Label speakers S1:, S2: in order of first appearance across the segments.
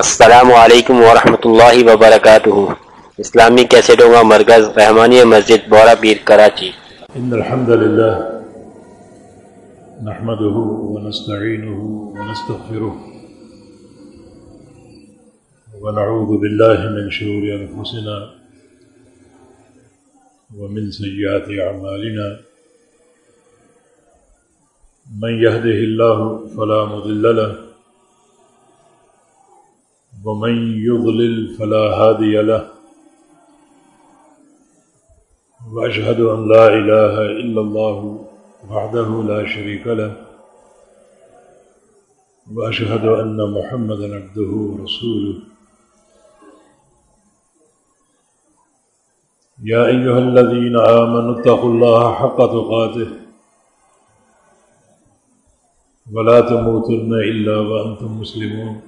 S1: السلام علیکم ورحمۃ اللہ وبرکاتہ۔ اسلامی کیسٹوں کا مرکز رحمانی مسجد بورا پیر کراچی۔
S2: ان الحمد لله نحمده ونستعينه ونستغفره ونعوذ بالله من شرور انفسنا ومن سيئات اعمالنا من يهده الله فلا مضل له ومن يضلل فلا هادي له وأشهد أن لا إله إلا الله وحده لا شريك له وأشهد أن محمد عبده ورسوله. يا أيها الذين آمنوا اتقوا الله حق تقاته ولا تموتن إلا وأنتم مسلمون.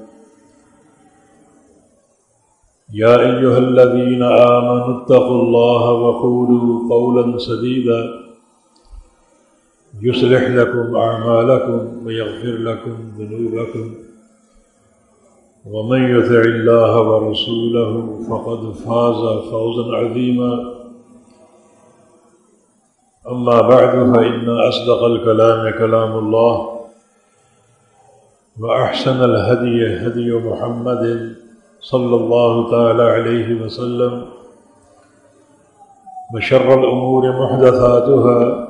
S2: يا أيها الذين آمنوا اتقوا الله وقولوا قولا سديدا. يصلح لكم أعمالكم ويغفر لكم ذنوبكم. ومن يثع الله ورسوله فقد فاز فوزا عظيما. أما بعد، فإن أصدق الكلام كلام الله وأحسن الهدي هدي محمد صلى الله تعالى عليه وسلم وشر الأمور محدثاتها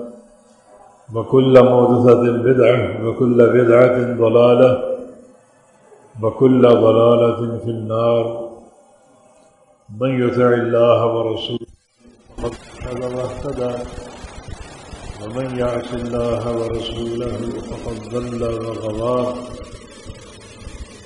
S2: وكل محدثة بدعة وكل بدعة ضلالة وكل ضلالة في النار من يطع الله ورسوله فقد اهتدى واهتدى ومن يعص الله ورسوله فقد ضل وغضى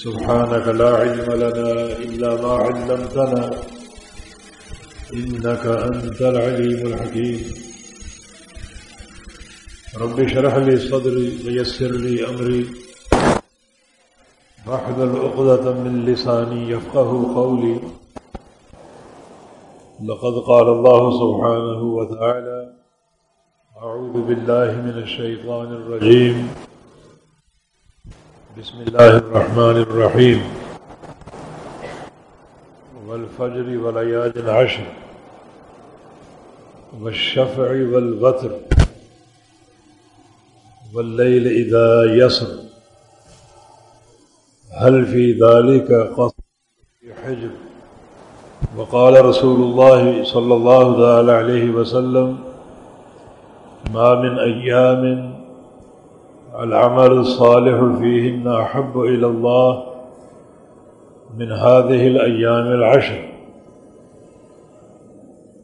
S2: سبحانك لا علم لنا إلا ما علمتنا إنك أنت العليم الحكيم. رب شرح لي صدري ويسر لي أمري. واحذر العقدة من لساني يفقه قولي. لقد قال الله سبحانه وتعالى أعوذ بالله من الشيطان الرجيم. بسم الله الرحمن الرحيم. والفجر وليال العشر. والشفع والبطر والليل إذا يسر. هل في ذلك قصر حجر؟ وقال رسول الله صلى الله عليه وسلم ما من أيام العمل الصالح فيهن أحب إلى الله من هذه الأيام العشر.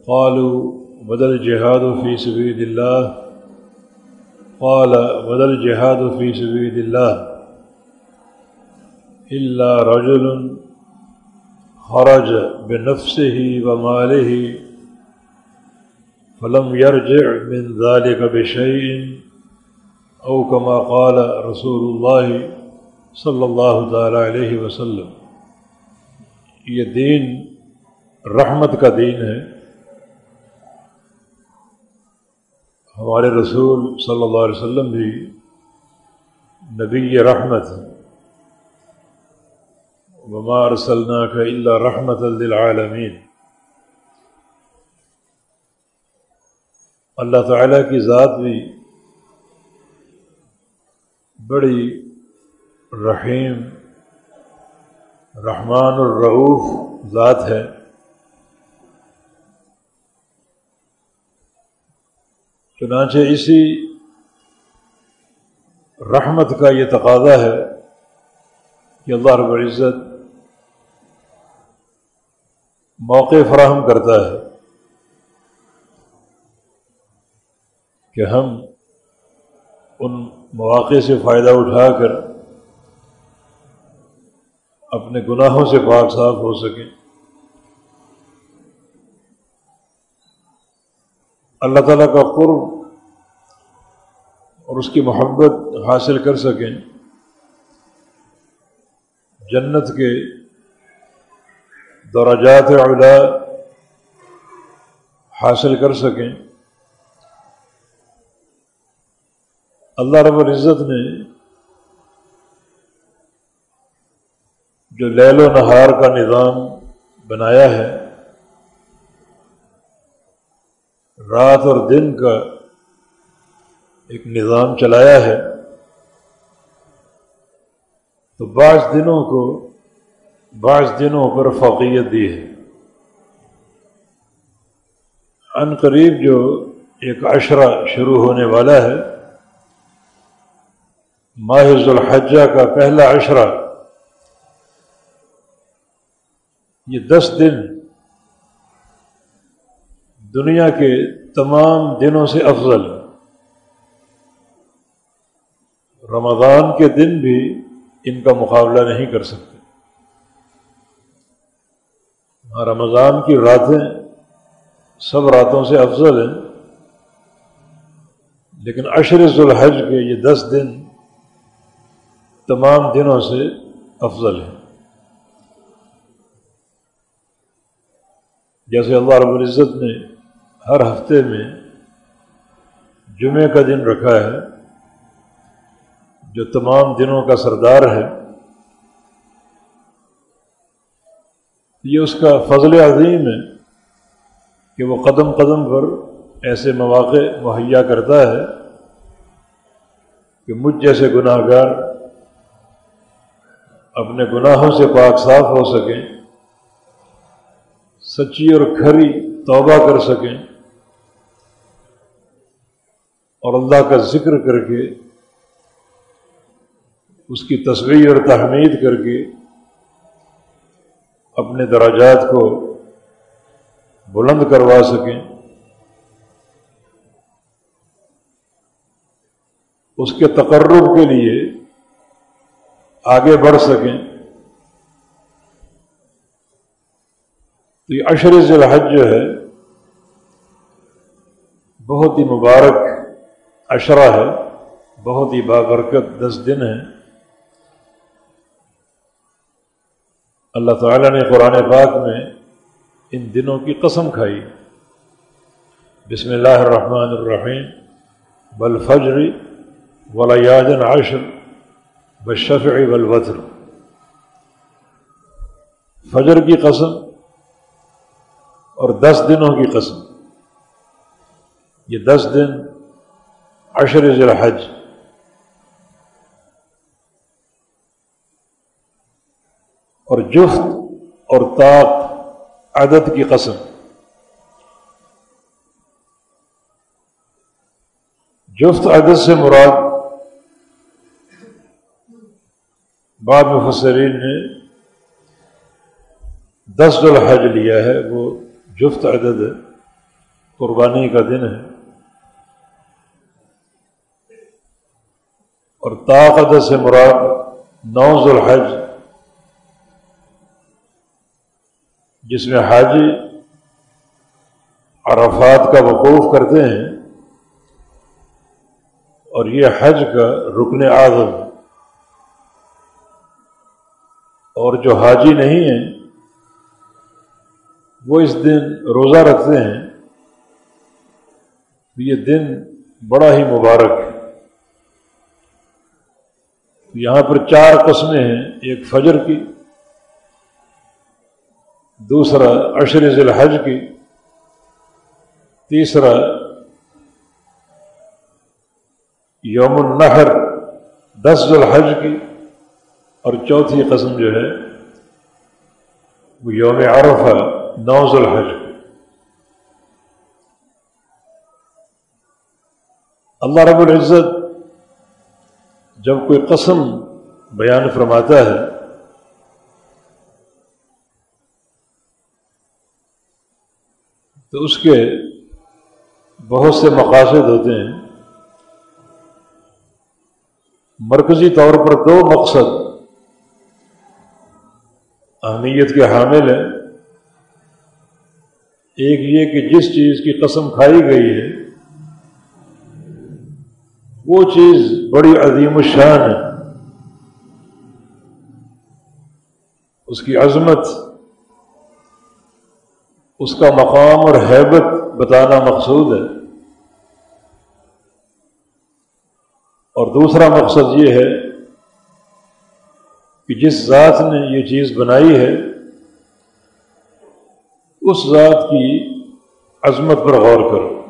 S2: قالوا بدل الجهاد في سبيل الله؟ قال بدل الجهاد في سبيل الله؟ إلا رجل خرج بنفسه وماله فلم يرجع من ذلك بشيء او کما قال رسول اللہ صلی اللہ تعالی علیہ وسلم، یہ دین رحمت کا دین ہے۔ ہمارے رسول صلی اللہ علیہ وسلم بھی نبی رحمت۔ ومار صلی کا اللہ رحمت للعالمین اللہ تعالیٰ کی ذات بھی بڑی رحیم، رحمان الرعوف ذات ہے۔ چنانچہ اسی رحمت کا یہ تقاضا ہے کہ اللہ رب العزت موقع فراہم کرتا ہے کہ ہم ان مواقع سے فائدہ اٹھا کر اپنے گناہوں سے پاک صاف ہو سکیں۔ اللہ تعالیٰ کا قرب اور اس کی محبت حاصل کر سکیں۔ جنت کے درجات علا حاصل کر سکیں۔ اللہ رب العزت نے جو لیل و نہار کا نظام بنایا ہے، رات اور دن کا ایک نظام چلایا ہے، تو بعض دنوں کو بعض دنوں پر فوقیت دی ہے۔ ان قریب جو ایک عشرہ شروع ہونے والا ہے ماہ الحجہ کا پہلا عشرہ۔ یہ دس دن دنیا کے تمام دنوں سے افضل ہے رمضان کے دن بھی ان کا مقابلہ نہیں کر سکتے۔ رمضان کی راتیں سب راتوں سے افضل ہیں، لیکن عشر ذوالحج کے یہ دس دن تمام دنوں سے افضل ہیں جیسے اللہ رب العزت نے ہر ہفتے میں جمعے کا دن رکھا ہے، جو تمام دنوں کا سردار ہے، یہ اس کا فضل عظیم ہے کہ وہ قدم قدم پر ایسے مواقع مہیا کرتا ہے کہ مجھ جیسے گناہ گار اپنے گناہوں سے پاک صاف ہو سکیں، سچی اور کھری توبہ کر سکیں اور اللہ کا ذکر کر کے، اس کی تصویر اور تحمید کر کے اپنے دراجات کو بلند کروا سکیں۔ اس کے تقرب کے لیے آگے بڑھ سکیں۔ تو یہ عشر ذی الحج جو ہے، بہت ہی مبارک اشرا ہے، بہت ہی بابرکت، دس دن ہے اللہ تعالیٰ نے قرآن پاک میں ان دنوں کی قسم کھائی۔ بسم اللہ الرحمن الرحیم۔ بلفجری ولیادن عشر۔ بشفع والوتر۔ فجر کی قسم اور دس دنوں کی قسم۔ یہ دس دن عشر ذی الحج اور جفت اور طاق عدد کی قسم۔ جفت عدد سے مراد بعد مفسرین نے دس الحج لیا ہے، وہ جفت عدد ہے، قربانی کا دن ہے، اور عدد سے مراد نو الحج، جس میں حاجی عرفات کا وقوف کرتے ہیں، اور یہ حج کا رکن اعظم ہے۔ اور جو حاجی نہیں ہیں، وہ اس دن روزہ رکھتے ہیں۔ یہ دن بڑا ہی مبارک ہے۔ یہاں پر چار قسمیں ہیں، ایک فجر کی، دوسرا عشر ذی الحج کی، تیسرا یوم النحر، دس ذی الحج کی۔ اور چوتھی قسم جو ہے، وہ یوم عرفہ، نوز الحج۔ اللہ رب العزت جب کوئی قسم بیان فرماتا ہے، تو اس کے بہت سے مقاصد ہوتے ہیں۔ مرکزی طور پر دو مقصد۔ اہمیت کے حامل ہیں۔ ایک یہ کہ جس چیز کی قسم کھائی گئی ہے، وہ چیز بڑی عظیم الشان ہے۔ اس کی عظمت، اس کا مقام اور حیبت بتانا مقصود ہے۔ اور دوسرا مقصد یہ ہے کہ جس ذات نے یہ چیز بنائی ہے، اس ذات کی عظمت پر غور کرو۔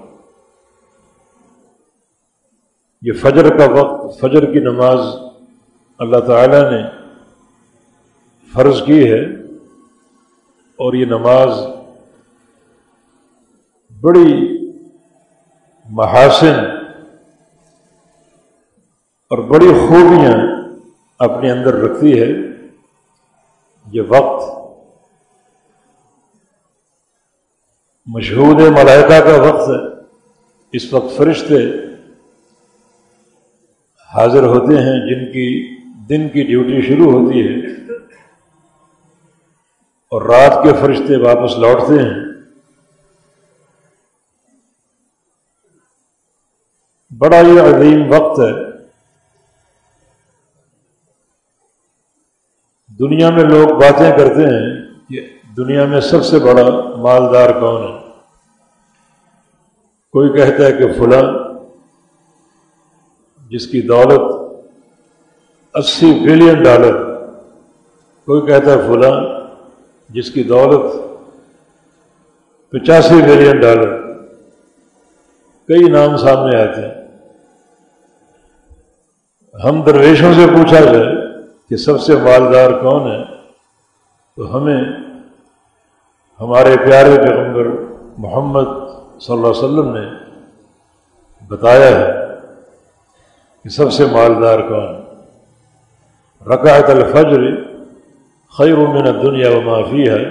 S2: یہ فجر کا وقت، فجر کی نماز اللہ تعالی نے فرض کی ہے اور یہ نماز بڑی محاسن اور بڑی خوبیاں اپنے اندر رکھتی ہے یہ وقت مشہور ملائکہ کا وقت ہے۔ اس وقت فرشتے حاضر ہوتے ہیں، جن کی دن کی ڈیوٹی شروع ہوتی ہے اور رات کے فرشتے واپس لوٹتے ہیں۔ بڑا یہ عظیم وقت ہے۔ دنیا میں لوگ باتیں کرتے ہیں کہ دنیا میں سب سے بڑا مالدار کون ہے؟ کوئی کہتا ہے کہ فلاں جس کی دولت اسی بلین ڈالر کوئی کہتا ہے فلاں جس کی دولت پچاسی بلین ڈالر۔ کئی نام سامنے آتے ہیں۔ ہم درویشوں سے پوچھا جائے کہ سب سے مالدار کون ہے، تو ہمیں، ہمارے پیارے پیغمبر محمد صلی اللہ علیہ وسلم نے بتایا ہے کہ سب سے مالدار کون رکعت الفجر خیر من دنیا و معافی ہے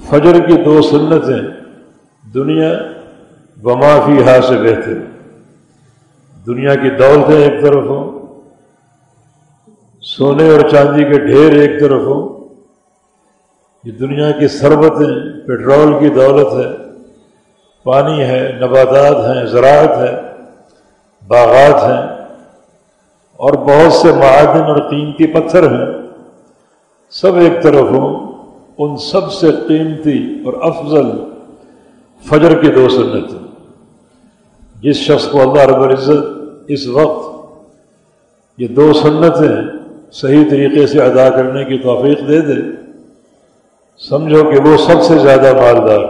S2: فجر کی دو سنتیں دنیا و معافی ہا سے بہتر۔ دنیا کی دولتیں ایک طرف ہوں سونے اور چاندی کے ڈھیر ایک طرف ہو یہ دنیا کی سربتیں پیٹرول کی دولت ہے، پانی ہے، نباتات ہیں، زراعت ہے، باغات ہیں، اور بہت سے معدن اور قیمتی پتھر ہیں۔ سب ایک طرف ہوں، ان سب سے قیمتی اور افضل فجر کی دو سنت جس شخص کو اللہ رب العزت اس وقت یہ دو سنتیں صحیح طریقے سے ادا کرنے کی توفیق دے دے، سمجھو کہ وہ سب سے زیادہ مالدار۔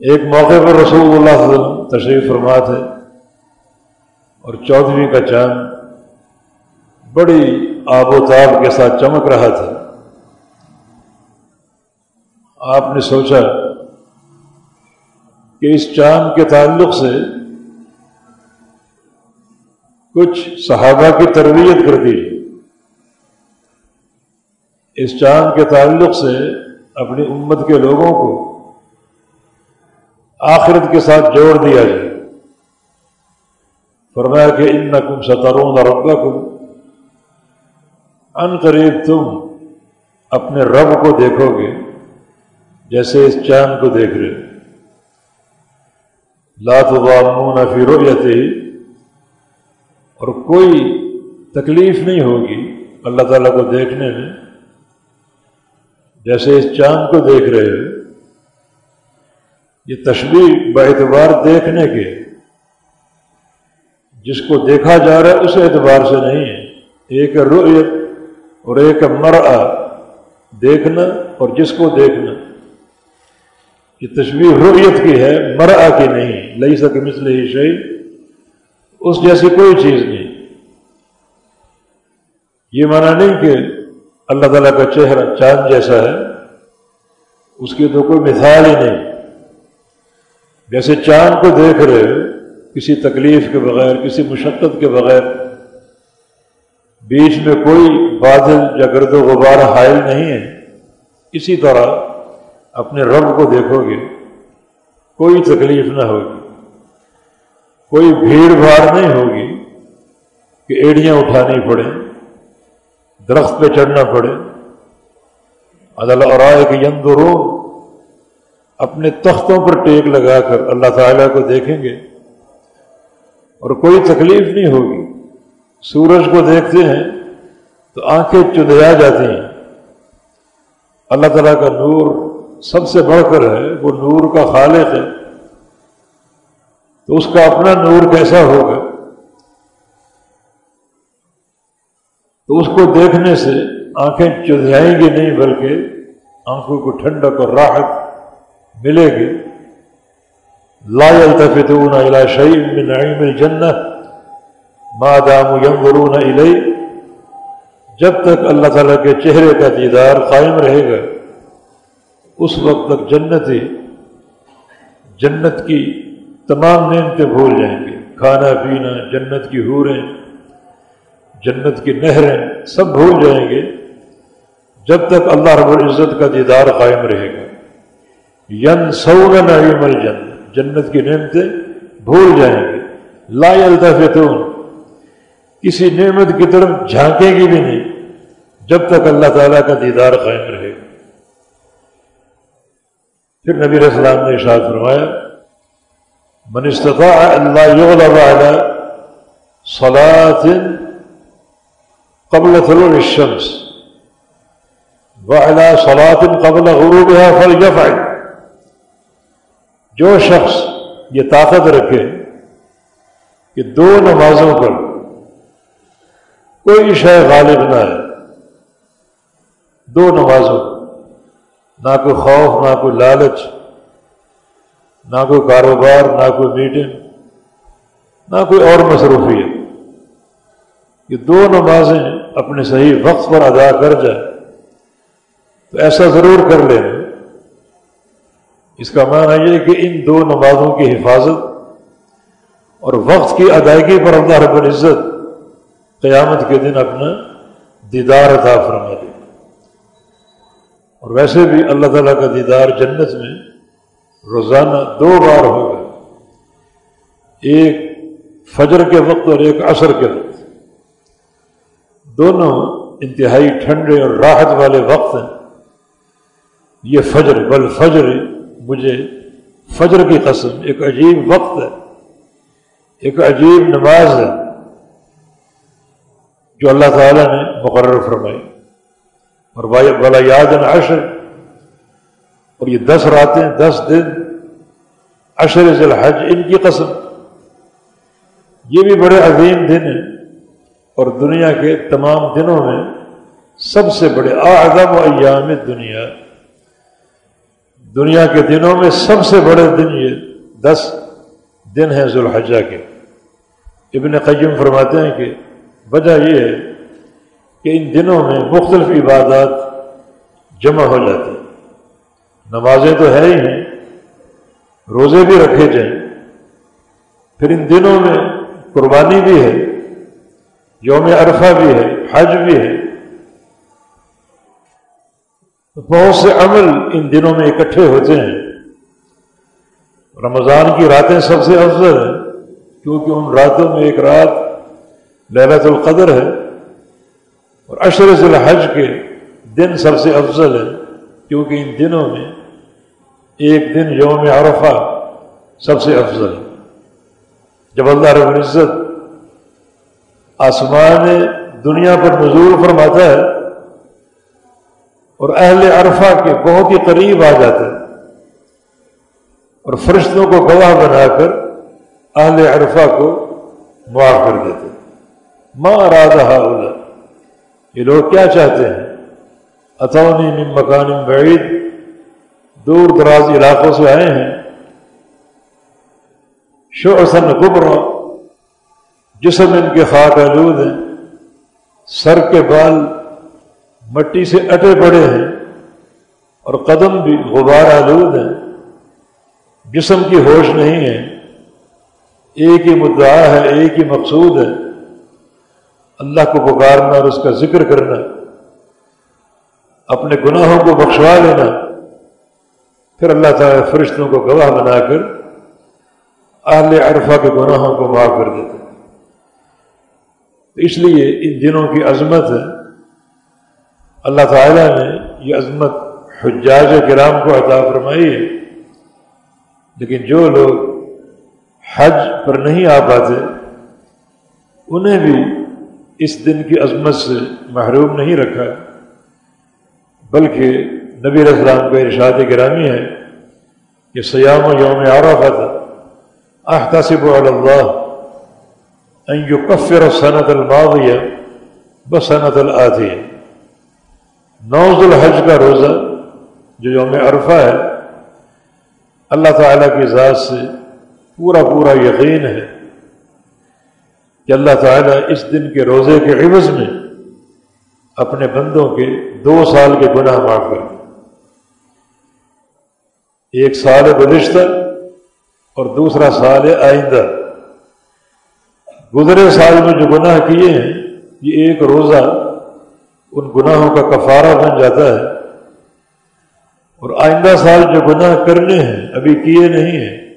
S2: ایک موقع پر رسول اللہ علیہ وسلم تشریف فرمات ہے اور چودھویں کا چاند بڑی آب و تاب کے ساتھ چمک رہا تھا۔ آپ نے سوچا کہ اس چاند کے تعلق سے کچھ صحابہ کی تربیت کر دی اس چاند کے تعلق سے اپنی امت کے لوگوں کو آخرت کے ساتھ جوڑ دیا جائے۔ فرمایا کہ ان نقم سترون اور ان قریب تم اپنے رب کو دیکھو گے جیسے اس چاند کو دیکھ رہے۔ لات وامون فی رویتے اور کوئی تکلیف نہیں ہوگی اللہ تعالیٰ کو دیکھنے میں، جیسے اس چاند کو دیکھ رہے ہو یہ تشبیح اعتبار دیکھنے کے، جس کو دیکھا جا رہا ہے اس اعتبار سے نہیں ہے۔ ایک رؤیت اور ایک مرآ دیکھنا اور جس کو دیکھنا، یہ تشبیح رؤیت کی ہے مرآ کی نہیں۔ لئی سک مثل ہی شہی اس جیسی کوئی چیز نہیں۔ یہ مانا نہیں کہ اللہ تعالیٰ کا چہرہ چاند جیسا ہے، اس کی تو کوئی مثال ہی نہیں۔ جیسے چاند کو دیکھ رہے کسی تکلیف کے بغیر، کسی مشقت کے بغیر، بیچ میں کوئی بادل یا گرد و غبار حائل نہیں ہے۔ اسی طرح اپنے رب کو دیکھو گے، کوئی تکلیف نہ ہوگی۔ کوئی بھیڑ بھاڑ نہیں ہوگی کہ ایڑیاں اٹھانی پڑے، درخت پہ چڑھنا پڑے۔ عدل اور آئے کہ یندرو اپنے تختوں پر ٹیک لگا کر اللہ تعالیٰ کو دیکھیں گے۔ اور کوئی تکلیف نہیں ہوگی۔ سورج کو دیکھتے ہیں تو آنکھیں چدیا جاتی ہیں۔ اللہ تعالیٰ کا نور سب سے بڑھ کر ہے، وہ نور کا خالق ہے۔ تو اس کا اپنا نور کیسا ہوگا؟ تو اس کو دیکھنے سے آنکھیں چدھائیں گی نہیں بلکہ آنکھوں کو ٹھنڈک اور راحت ملے گی۔ لا يلتفتون الى شيء من نعيم الجنه ما داموا ينظرون اليه جب تک اللہ تعالیٰ کے چہرے کا دیدار قائم رہے گا، اس وقت تک جنت ہی جنت کی تمام نعمتیں بھول جائیں گے۔ کھانا پینا، جنت کی حوریں، جنت کی نہریں سب بھول جائیں گے۔ جب تک اللہ رب العزت کا دیدار قائم رہے گا۔ ین سور نعیم الجنت جنت کی نعمتیں بھول جائیں گے۔ لا التفتون کسی نعمت کی طرف جھانکیں گی بھی نہیں۔ جب تک اللہ تعالیٰ کا دیدار قائم رہے۔ گا پھر نبی علیہ السلام نے ارشاد فرمایا من استطاع اللہ یغلب على صلاة قبل طلوع الشمس وعلى صلاة قبل غروبها فليفعل. جو شخص یہ طاقت رکھے کہ دو نمازوں پر کوئی شے غالب نہ ہے، دو نمازوں، نہ کوئی خوف، نہ کوئی لالچ نہ کوئی کاروبار، نہ کوئی میٹنگ نہ کوئی اور مصروفیت۔ یہ دو نمازیں اپنے صحیح وقت پر ادا کر جائے تو ایسا ضرور کر لیں۔ اس کا معنی یہ کہ ان دو نمازوں کی حفاظت اور وقت کی ادائیگی پر اللہ رب العزت قیامت کے دن اپنا دیدار عطا فرما دے۔ اور ویسے بھی اللہ تعالیٰ کا دیدار جنت میں روزانہ دو بار ہوگا ایک فجر کے وقت اور ایک عصر کے وقت۔ دونوں انتہائی ٹھنڈے اور راحت والے وقت ہیں۔ یہ فجر بل فجر مجھے فجر کی قسم ایک عجیب وقت ہے۔ ایک عجیب نماز ہے۔ جو اللہ تعالیٰ نے مقرر فرمائی۔ اور بلا یاد عشر اور یہ دس راتیں، دس دن، عشر ذی الحج ان کی قسم۔ یہ بھی بڑے عظیم دن ہیں۔ اور دنیا کے تمام دنوں میں سب سے بڑے اعظم و ایام دنیا۔ دنیا کے دنوں میں سب سے بڑے دن یہ دس دن ہیں ذوالحجہ کے۔ ابن قیم فرماتے ہیں کہ وجہ یہ ہے کہ ان دنوں میں مختلف عبادات جمع ہو جاتی۔ نمازیں تو ہے ہی ہیں، روزے بھی رکھے جائیں۔ پھر ان دنوں میں قربانی بھی ہے، یوم عرفہ بھی ہے، حج بھی ہے۔ بہت سے عمل ان دنوں میں اکٹھے ہوتے ہیں۔ رمضان کی راتیں سب سے افضل ہیں، کیونکہ ان راتوں میں ایک رات لہلت القدر ہے اور اشرف الحج کے دن سب سے افضل ہے کیونکہ ان دنوں میں ایک دن یوم عرفہ سب سے افضل۔ ہے جب اللہ رب العزت آسمان دنیا پر نزول فرماتا ہے اور اہل عرفہ کے بہت ہی قریب آ جاتے اور فرشتوں کو گواہ بنا کر اہل عرفہ کو معاف کر دیتے ماں ارادہ یہ لوگ کیا چاہتے ہیں؟ اتونی من مکان بعید؟ دور دراز علاقوں سے آئے ہیں۔ شعصن قبر جسم ان کے خاک آلود ہیں۔ سر کے بال مٹی سے اٹے پڑے ہیں اور قدم بھی غبار آلود ہیں۔ جسم کی ہوش نہیں ہے۔ ایک ہی مدعا ہے، ایک ہی مقصود ہے۔ اللہ کو پکارنا اور اس کا ذکر کرنا، اپنے گناہوں کو بخشوا لینا۔ پھر اللہ تعالیٰ فرشتوں کو گواہ بنا کر اہل عرفہ کے گناہوں کو معاف کر دیتے اس لیے ان دنوں کی عظمت ہے۔ اللہ تعالیٰ نے یہ عظمت حجاج کرام کو عطا فرمائی ہے۔ لیکن جو لوگ حج پر نہیں آ پاتے، انہیں بھی اس دن کی عظمت سے محروم نہیں رکھا، بلکہ نبی اسلام کا ارشاد گرامی ہے کہ سیام و یوم عرفت احتسب علی اللہ ان یکفر صنعت الماضیہ بصنعت الآتیہ۔ نوز الحج کا روزہ جو یوم عرفہ ہے، اللہ تعالیٰ کی ذات سے پورا پورا یقین ہے کہ اللہ تعالیٰ اس دن کے روزے کے عوض میں اپنے بندوں کے دو سال کے گناہ معاف کر ایک سال گزشتہ اور دوسرا سال آئندہ۔ گزرے سال میں جو گناہ کیے ہیں، یہ ایک روزہ ان گناہوں کا کفارہ بن جاتا ہے۔ اور آئندہ سال جو گناہ کرنے ہیں، ابھی کیے نہیں ہیں،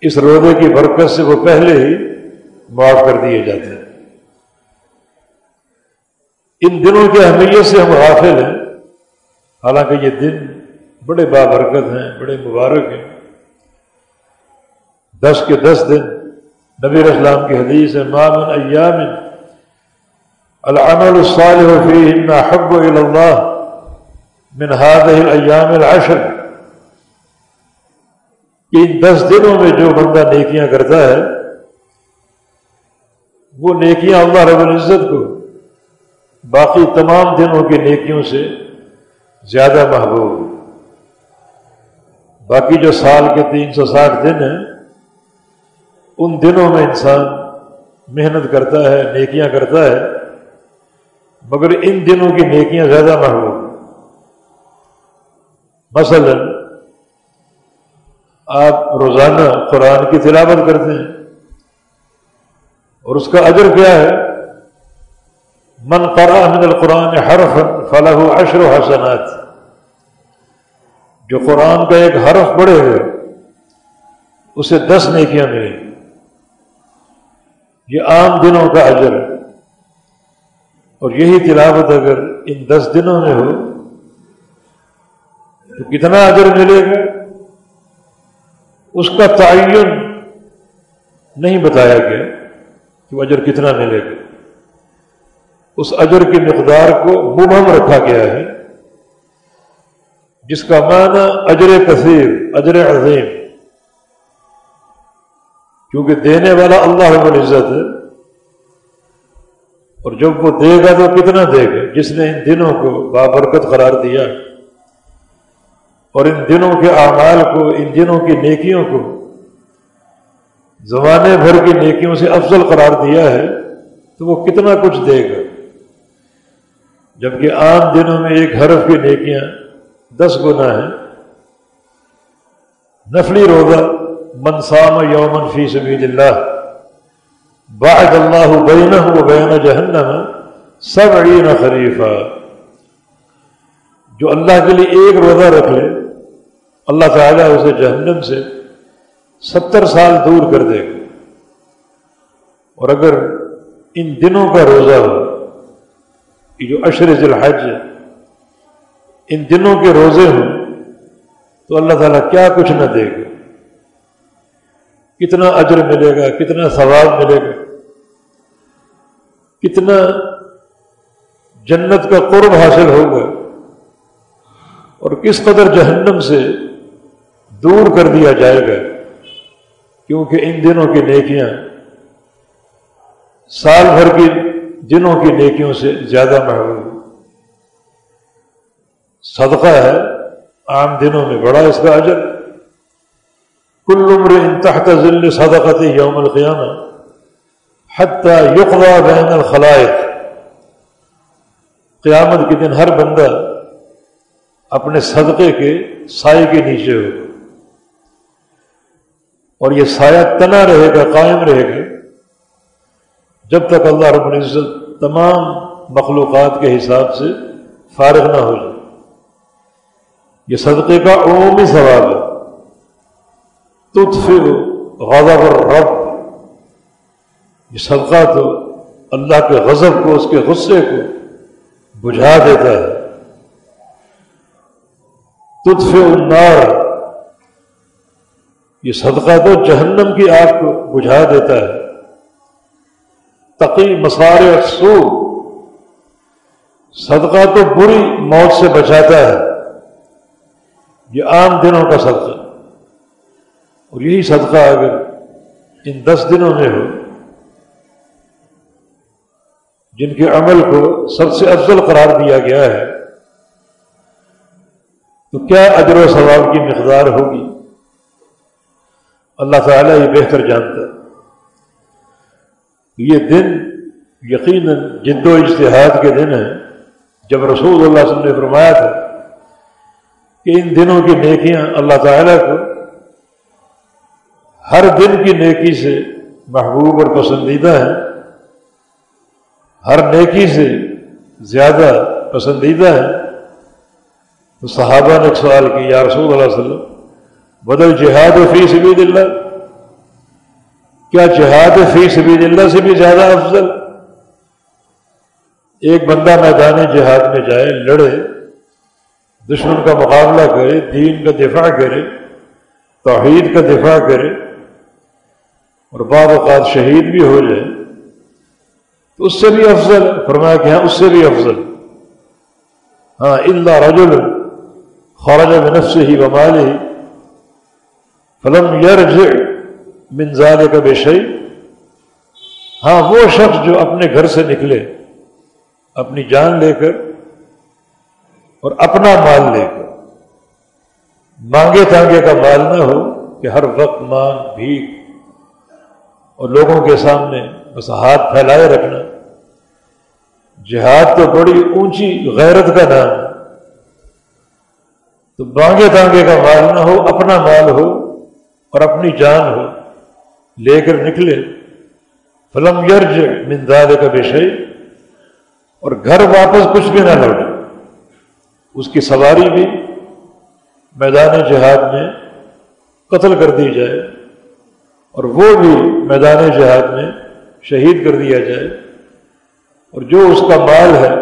S2: اس روزے کی برکت سے وہ پہلے ہی معاف کر دیے جاتے ہیں۔ ان دنوں کی اہمیت سے ہم غافل ہیں، حالانکہ یہ دن بڑے بابرکت ہیں، بڑے مبارک ہیں۔ دس کے دس دن نبی اسلام کی حدیث ہے مامن ایام العمل الصالح فیہن حب اللہ من هذه الایام العشر۔ ان دس دنوں میں جو بندہ نیکیاں کرتا ہے، وہ نیکیاں اللہ رب العزت کو باقی تمام دنوں کی نیکیوں سے زیادہ محبوب۔ باقی جو سال کے تین سو ساٹھ دن ہیں، ان دنوں میں انسان محنت کرتا ہے، نیکیاں کرتا ہے، مگر ان دنوں کی نیکیاں زیادہ محبوب مثلاً، آپ روزانہ قرآن کی تلاوت کرتے ہیں اور اس کا اجر کیا ہے؟ من قرآ من القرآن حرف فلاح عشر و حسنات۔ جو قرآن کا ایک حرف پڑے ہوئے، اسے دس نیکیاں ملیں۔ یہ عام دنوں کا اجر ہے۔ اور یہی تلاوت اگر ان دس دنوں میں ہو، تو کتنا اجر ملے گا؟ اس کا تعین نہیں بتایا گیا کہ اجر کتنا ملے گا۔ اس اجر کی مقدار کو مبہم رکھا گیا ہے۔ جس کا معنی اجر کثیر، اجر عظیم۔ کیونکہ دینے والا اللہ رب العزت ہے۔ اور جب وہ دے گا تو کتنا دے گا؟ جس نے ان دنوں کو بابرکت قرار دیا۔ اور ان دنوں کے اعمال کو، ان دنوں کی نیکیوں کو زمانے بھر کی نیکیوں سے افضل قرار دیا ہے، تو وہ کتنا کچھ دے گا؟ جبکہ عام دنوں میں ایک حرف کی نیکیاں دس گنا ہیں۔ نفلی روزہ منسام یومن فی سبیل اللہ بعد اللہ بین و بین جہنم سب عین خریفہ جو اللہ کے لیے ایک روزہ رکھ لے، اللہ تعالیٰ اسے جہنم سے ستر سال دور کر دے گا۔ اور اگر ان دنوں کا روزہ ہو کہ جو اشر الحج ان دنوں کے روزے ہوں تو اللہ تعالیٰ کیا کچھ نہ دے گا۔ کتنا اجر ملے گا، کتنا ثواب ملے گا۔ کتنا جنت کا قرب حاصل ہوگا۔ اور کس قدر جہنم سے دور کر دیا جائے گا۔ کیونکہ ان دنوں کی نیکیاں سال بھر کی دنوں کی نیکیوں سے زیادہ محبوب صدقہ ہے، عام دنوں میں بڑا اس کا اجر۔ کل عمر تحت ذل صدقت یوم القیامہ حتیٰ یقوا بین الخلائق۔ قیامت کے دن ہر بندہ اپنے صدقے کے سائے کے نیچے ہوگا۔ اور یہ سایہ تنا رہے گا، قائم رہے گا۔ جب تک اللہ رب العزت تمام مخلوقات کے حساب سے فارغ نہ ہو جائے۔ یہ صدقے کا عمومی سوال ہے۔ تطفئ غضب الرب۔ یہ صدقہ تو اللہ کے غضب کو، اس کے غصے کو بجھا دیتا ہے۔ تطفئ النار۔ یہ صدقہ تو جہنم کی آگ کو بجھا دیتا ہے۔ تقی مسار سو صدقہ تو بری موت سے بچاتا ہے۔ یہ عام دنوں کا صدقہ اور یہی صدقہ اگر ان دس دنوں میں ہو، جن کے عمل کو سب سے افضل قرار دیا گیا ہے، تو کیا اجر و ثواب کی مقدار ہوگی؟ اللہ تعالیٰ یہ بہتر جانتا ہے۔ یہ دن یقیناً جد و اجتہاد کے دن ہیں۔ جب رسول اللہ علیہ وسلم نے فرمایا تھا کہ ان دنوں کی نیکیاں اللہ تعالیٰ کو ہر دن کی نیکی سے محبوب اور پسندیدہ ہیں، ہر نیکی سے زیادہ پسندیدہ ہے تو صحابہ نے ایک سوال کی، یا رسول اللہ علیہ وسلم، بدل جہاد و فی سبید اللہ، کیا جہاد فی سبید اللہ سے بھی زیادہ افضل؟ ایک بندہ میدان جہاد میں جائے، لڑے دشمن کا مقابلہ کرے، دین کا دفاع کرے، توحید کا دفاع کرے اور بعض اوقات شہید بھی ہو جائے، تو اس سے بھی افضل فرمایا کہ ہاں اس سے بھی افضل۔ ہاں اللہ رجل خارج نفس ہی بمال ہی فلم یرج منزال کا بے شعی ہاں وہ شخص جو اپنے گھر سے نکلے، اپنی جان لے کر اور اپنا مال لے کر۔ مانگے تانگے کا مال نہ ہو کہ ہر وقت مانگ بھیک اور لوگوں کے سامنے بس ہاتھ پھیلائے رکھنا۔ جہاد تو بڑی اونچی غیرت کا نام ہے۔ تو بانگے تانگے کا مال نہ ہو، اپنا مال ہو اور اپنی جان ہو، لے کر نکلے۔ فلم یرج منداد کا بشئی اور گھر واپس کچھ بھی نہ لوٹے۔ اس کی سواری بھی میدان جہاد میں قتل کر دی جائے اور وہ بھی میدان جہاد میں شہید کر دیا جائے اور جو اس کا مال ہے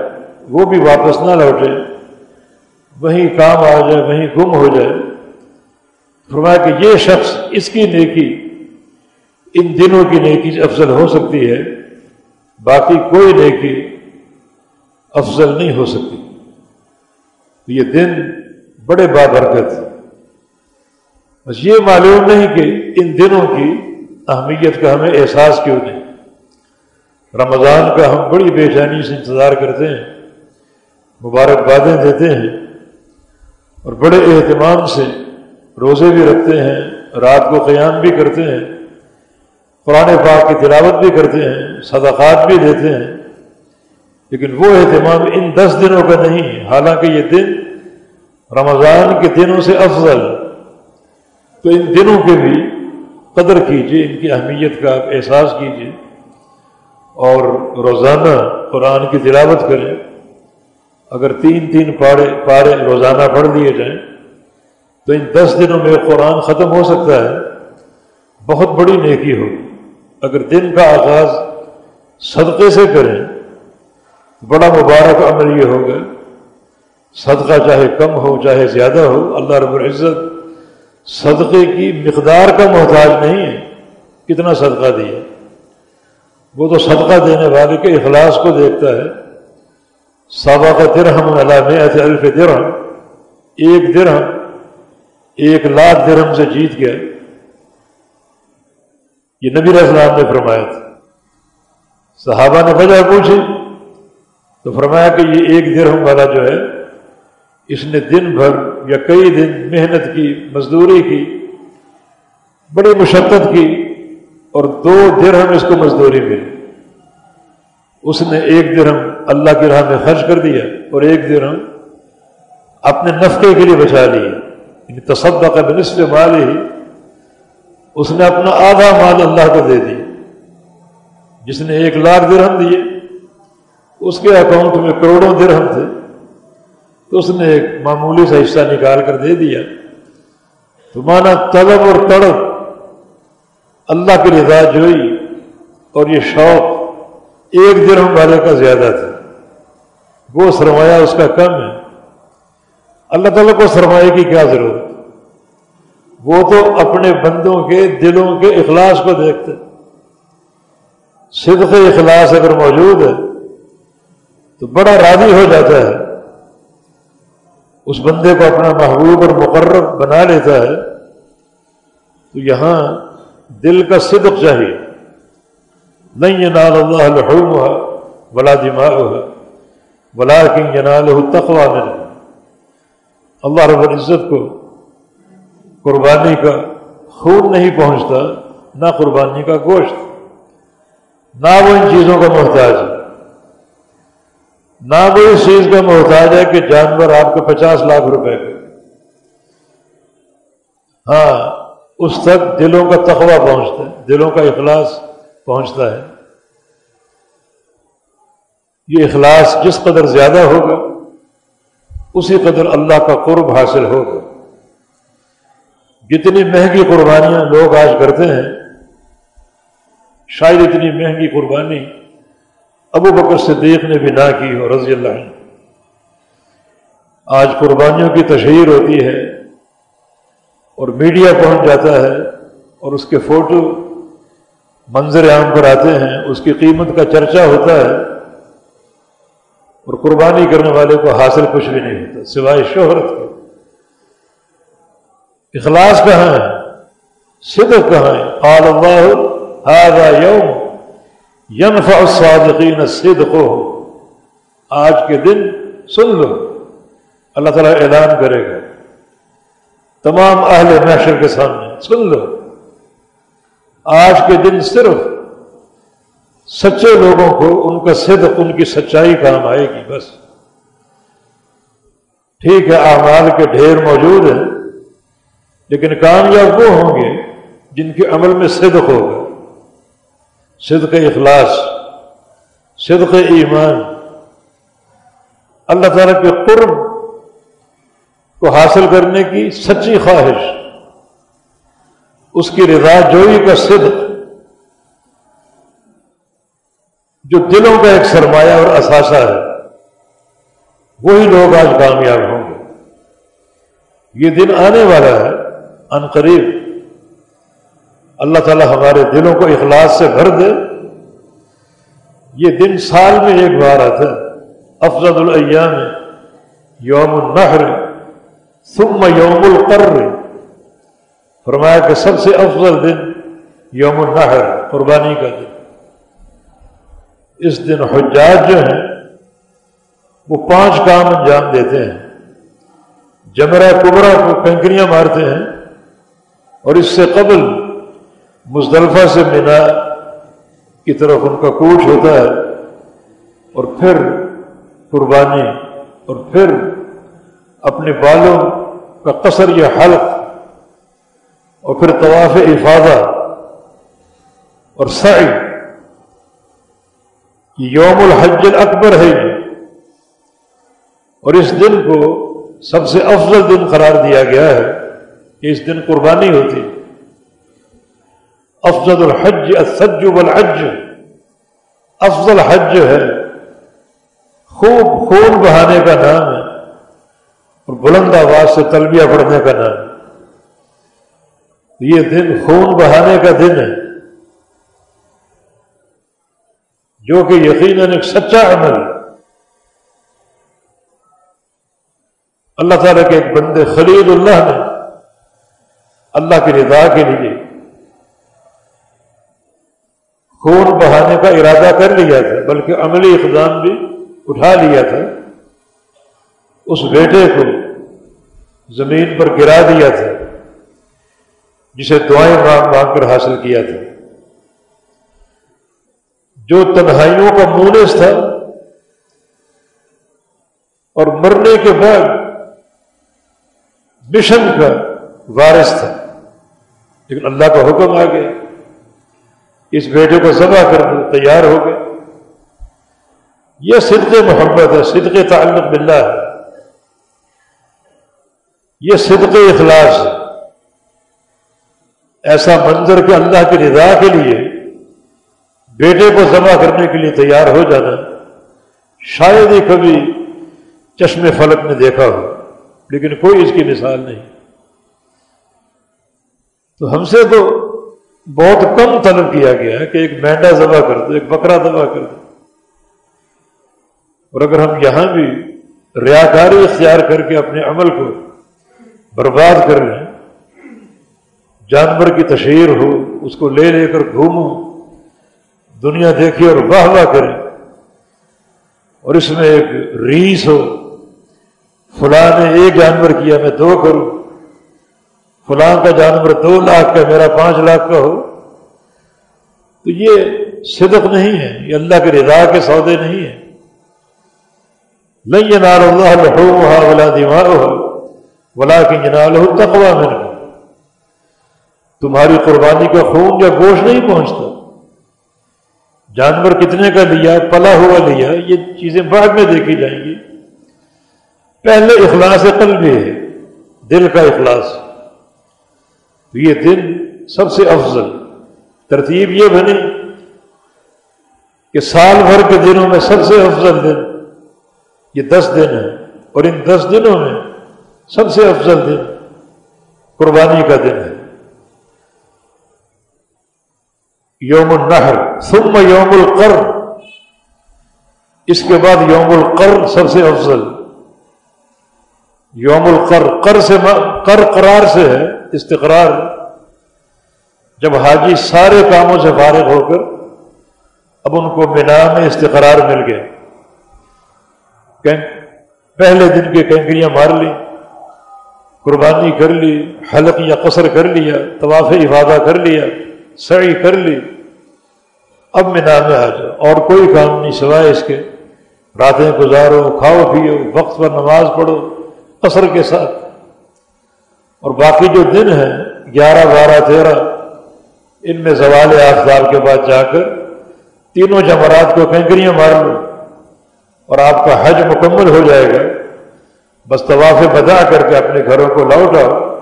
S2: وہ بھی واپس نہ لوٹے، وہیں کام آ جائے، وہیں گم ہو جائے۔ فرمایا کہ یہ شخص اس کی نیکی، ان دنوں کی نیکی افضل ہو سکتی ہے، باقی کوئی نیکی افضل نہیں ہو سکتی۔ یہ دن بڑے بابرکت بس یہ معلوم نہیں کہ ان دنوں کی اہمیت کا ہمیں احساس کیوں نہیں۔ رمضان کا ہم بڑی بے چینی سے انتظار کرتے ہیں مبارکبادیں دیتے ہیں اور بڑے اہتمام سے روزے بھی رکھتے ہیں، رات کو قیام بھی کرتے ہیں، قرآن پاک کی تلاوت بھی کرتے ہیں، صدقات بھی دیتے ہیں۔ لیکن وہ اہتمام ان دس دنوں کا نہیں حالانکہ یہ دن رمضان کے دنوں سے افضل۔ تو ان دنوں کے بھی قدر کیجیے ان کی اہمیت کا آپ احساس کیجیے اور روزانہ قرآن کی تلاوت کریں۔ اگر تین تین پاڑے پارے روزانہ پڑھ لیے جائیں، تو ان دس دنوں میں قرآن ختم ہو سکتا ہے۔ بہت بڑی نیکی ہوگی۔ اگر دن کا آغاز صدقے سے کریں بڑا مبارک عمل یہ ہوگا صدقہ چاہے کم ہو، چاہے زیادہ ہو، اللہ رب العزت صدقے کی مقدار کا محتاج نہیں ہے۔ کتنا صدقہ دیا وہ تو صدقہ دینے والے کے اخلاص کو دیکھتا ہے۔ صابہ کا درہم علامت الف درہم۔ ایک درہم، ایک لاکھ درہم سے جیت گیا۔ یہ نبی السلام نے فرمایا تھا۔ صحابہ نے وجہ پوچھی۔ تو فرمایا کہ یہ ایک درہم والا جو ہے، اس نے دن بھر یا کئی دن محنت کی، مزدوری کی، بڑی مشقت کی اور دو درہم اس کو مزدوری ملی اس نے ایک درہم اللہ کی راہ میں خرچ کر دیا اور ایک درہم اپنے نفقے کے لیے بچا لیا یعنی تصدق کا بنسب مال ہی اس نے اپنا آدھا مال اللہ کو دے دیا جس نے ایک لاکھ درہم دیے۔ اس کے اکاؤنٹ میں کروڑوں درہم تھے۔ تو اس نے ایک معمولی سا حصہ نکال کر دے دیا۔ تو مانا طلب اور تڑپ اللہ کی رضا جوئی اور یہ شوق ایک درہم والے کا زیادہ تھا۔ وہ سرمایہ اس کا کم ہے۔ اللہ تعالیٰ کو سرمایہ کی کیا ضرورت؟ وہ تو اپنے بندوں کے دلوں کے اخلاص کو دیکھتے صدق اخلاص اگر موجود ہے تو بڑا راضی ہو جاتا ہے۔ اس بندے کو اپنا محبوب اور مقرر بنا لیتا ہے۔ تو یہاں دل کا صدق چاہیے۔ نہیں یہ نال اللہ الحم ہوا بلا دماغ ہے بلا کنگ نال تخوا میں اللہ رب العزت کو قربانی کا خون نہیں پہنچتا، نہ قربانی کا گوشت۔ نہ وہ ان چیزوں کا محتاج۔ ہے نہ وہ اس چیز کا محتاج ہے کہ جانور آپ کو پچاس لاکھ روپے کا ہاں اس تک دلوں کا تخوہ پہنچتا ہے، دلوں کا اخلاص پہنچتا ہے۔ یہ اخلاص جس قدر زیادہ ہوگا، اسی قدر اللہ کا قرب حاصل ہوگا۔ جتنی مہنگی قربانیاں لوگ آج کرتے ہیں، شاید اتنی مہنگی قربانی ابو بکر صدیق نے بھی نہ کی ہو، رضی اللہ عنہ۔ آج قربانیوں کی تشہیر ہوتی ہے اور میڈیا پہنچ جاتا ہے اور اس کے فوٹو منظر عام پر آتے ہیں، اس کی قیمت کا چرچا ہوتا ہے اور قربانی کرنے والے کو حاصل کچھ بھی نہیں ہوتا، سوائے شہرت کے۔ اخلاص کہاں ہے؟ صدق کہاں ہے؟ قال اللہ هذا یوم ينفع الصادقین صدقه آج کے دن سن لو، اللہ تعالیٰ اعلان کرے گا۔ تمام اہل محشر کے سامنے سن لو۔ آج کے دن صرف سچے لوگوں کو ان کا صدق، ان کی سچائی کام آئے گی، بس۔ ٹھیک ہے، اعمال کے ڈھیر موجود ہیں، لیکن کامیاب وہ ہوں گے جن کے عمل میں صدق ہوگا۔ صدق اخلاص، صدق ایمان۔ اللہ تعالیٰ کے قرب کو حاصل کرنے کی سچی خواہش، اس کی رضا جوئی کا صدق، جو دلوں کا ایک سرمایہ اور اثاثہ ہے، وہی لوگ آج کامیاب ہوں گے۔ یہ دن آنے والا ہے، ان قریب۔ اللہ تعالی ہمارے دلوں کو اخلاص سے بھر دے۔ یہ دن سال میں ایک بار آتا ہے۔ افضل الایام یوم النحر ثم یوم القر۔ فرمایا کہ سب سے افضل دن یوم النحر، قربانی کا دن۔ اس دن حجاج جو ہیں، وہ پانچ کام انجام دیتے ہیں۔ جمرہ کبرا کو کنکریاں مارتے ہیں اور اس سے قبل مزدلفہ سے مینا کی طرف ان کا کوچ ہوتا ہے اور پھر قربانی اور پھر اپنے بالوں کا قصر یا حلق اور پھر طواف افادہ اور سعی یہ یوم الحج اکبر ہے یہ اور اس دن کو سب سے افضل دن قرار دیا گیا ہے کہ اس دن قربانی ہوتی ہے۔ افضل الحج السج والحج افضل حج ہے۔ خوب خون بہانے کا نام ہے۔ اور بلند آواز سے تلبیہ پڑھنے کا نام یہ دن خون بہانے کا دن ہے۔ جو کہ یقیناً ایک سچا عمل اللہ تعالیٰ کے ایک بندے خلید اللہ نے۔ اللہ کی رضا کے لیے خون بہانے کا ارادہ کر لیا تھا، بلکہ عملی اقدام بھی اٹھا لیا تھا۔ اس بیٹے کو زمین پر گرا دیا تھا، جسے دعائیں مانگ مانگ کر حاصل کیا تھا۔ جو تنہائیوں کا مونس تھا اور مرنے کے بعد مشن کا وارث تھا، لیکن اللہ کا حکم آ گیا اس بیٹے کو ذبح کر تیار ہو گئے۔ یہ صدق محبت ہے، صدق تعلق باللہ ہے۔ یہ صدق اخلاص ہے۔ ایسا منظر کہ اللہ کی رضا کے لیے بیٹے کو جمع کرنے کے لیے تیار ہو جانا شاید ہی کبھی چشم فلک میں دیکھا ہو، لیکن کوئی اس کی مثال نہیں۔ تو ہم سے تو بہت کم طلب کیا گیا ہے کہ ایک مینڈا ذبح کر دو ایک بکرا ذبح کر دو اور اگر ہم یہاں بھی ریاکاری اختیار کر کے اپنے عمل کو برباد کر لیں، جانور کی تشہیر ہو، اس کو لے لے کر گھوموں دنیا دیکھے اور واہ واہ کرے، اور اس میں ایک ریس ہو، فلاں نے ایک جانور کیا، میں دو کروں۔ فلاں کا جانور دو لاکھ کا میرا پانچ لاکھ کا ہو۔ تو یہ صدق نہیں ہے، یہ اللہ کے رضا کے سودے نہیں ہیں۔ نہیں نال اللہ لحومها ولا دماؤها ولكن يناله التقوى منكم تمہاری قربانی کا خون یا گوشت نہیں پہنچتا۔ جانور کتنے کا لیا، پلا ہوا لیا، یہ چیزیں بعد میں دیکھی جائیں گی۔ پہلے اخلاص قلبی ہے، دل کا اخلاص۔ تو یہ دن سب سے افضل ترتیب یہ بنی کہ سال بھر کے دنوں میں سب سے افضل دن یہ دس دن ہے اور ان دس دنوں میں سب سے افضل دن قربانی کا دن ہے۔ یوم النحر ثم یوم القر اس کے بعد یوم القر سب سے افضل۔ یوم القر قر سے کر قرار سے ہے۔ استقرار، جب حاجی سارے کاموں سے فارغ ہو کر اب ان کو بنا میں استقرار مل گئے پہلے دن کے کینکریاں مار لی، قربانی کر لی، حلق یا قصر کر لیا، طواف افادہ کر لیا، سعی کر لی۔ اب میں آ جاؤ۔ اور کوئی کام نہیں سوائے اس کے۔ راتیں گزارو، کھاؤ پیو، وقت پر نماز پڑھو، قصر کے ساتھ اور باقی جو دن ہیں، گیارہ، بارہ، تیرہ، ان میں زوال آفتاب کے بعد جا کر تینوں جمرات کو کینکریاں مار لو اور آپ کا حج مکمل ہو جائے گا، بس طواف بدا کر کے اپنے گھروں کو لوٹ آؤ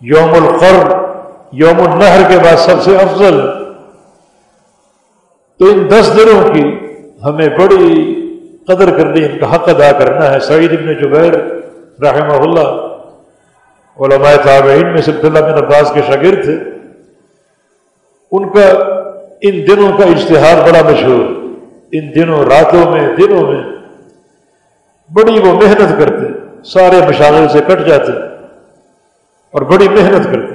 S2: یوم القر یوم النہر کے بعد سب سے افضل۔ تو ان دس دنوں کی ہمیں بڑی قدر کرنی، ان کا حق ادا کرنا ہے۔ سعید ابن جبیر رحمہ اللہ علماء تابعین میں صلی بن عباس کے شاگرد تھے۔ ان کا ان دنوں کا اشتہار بڑا مشہور۔ ان دنوں، راتوں میں، دنوں میں بڑی وہ محنت کرتے، سارے مشاغل سے کٹ جاتے اور بڑی محنت کرتے۔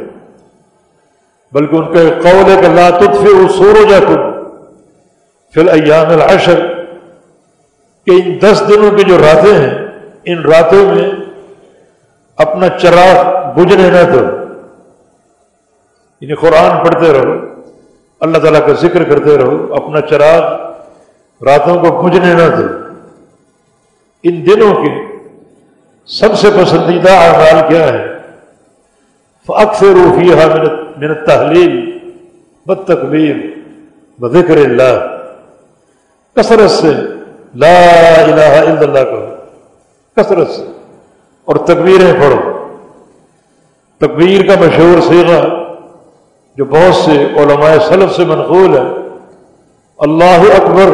S2: بلکہ ان کا قول ہے کہ لا تطفی وہ سورو جا کم فی ایام العشر۔ کہ ان دس دنوں کی جو راتیں ہیں، ان راتوں میں اپنا چراغ بجھنے نہ دو۔ یعنی قرآن پڑھتے رہو، اللہ تعالیٰ کا ذکر کرتے رہو، اپنا چراغ راتوں کو بجھنے نہ دو۔ ان دنوں کے سب سے پسندیدہ اعمال کیا ہے؟ اکثر روحی منت تحلیل بد تقبیر بذکر اللہ کثرت سے لا الہ الا اللہ کہو۔ کثرت سے۔ اور تکبیریں پڑھو۔ تکبیر کا مشہور سیغہ جو بہت سے علماء سلف سے منقول ہے، اللہ اکبر